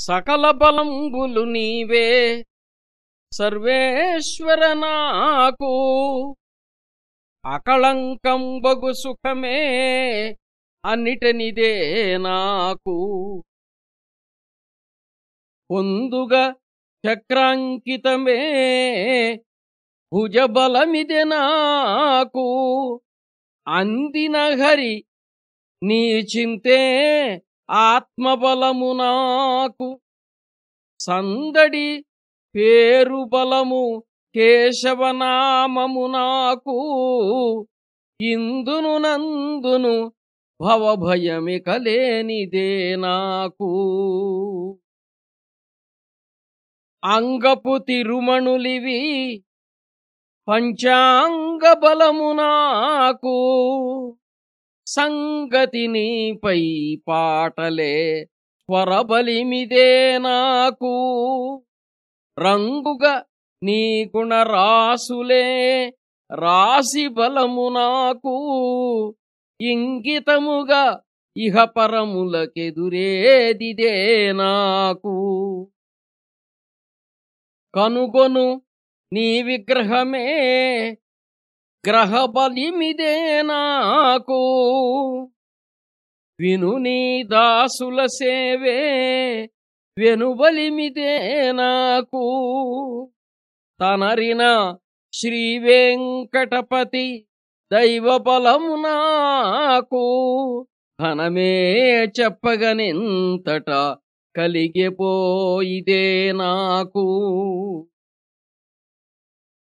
సకల బలంబులు నీవే. సర్వేశ్వర నాకు అకళంకం బగు సుఖమే అన్నిటనిదే నాకు. పొందుగా చక్రాంకితమే భుజబలమిది నాకు. అందిన హరి నీ చింతే ఆత్మబలము నాకు. సందడి పేరు బలము కేశవనామము నాకు. ఇందును నందును భవభయమిక లేనిదే నాకు. అంగపు తిరుమణులివి పంచాంగ బలము నాకు. సంగతి నీపై పాటలే స్వరబలిమిదే నాకు. రంగుగా నీకుణ రాసులే రాసి బలము నాకు. ఇంగితముగా ఇహ పరములకెదురేదిదే నాకు. కనుగొను నీ విగ్రహమే గ్రహ బలిమిదే నాకు. విను నీ దాసుల సేవే వెనుబలిమిదే నాకు. తనరిన శ్రీ వెంకటపతి దైవ బలము నాకు. ఘనమే చెప్పగనింతట కలిగిపోయిదే నాకు.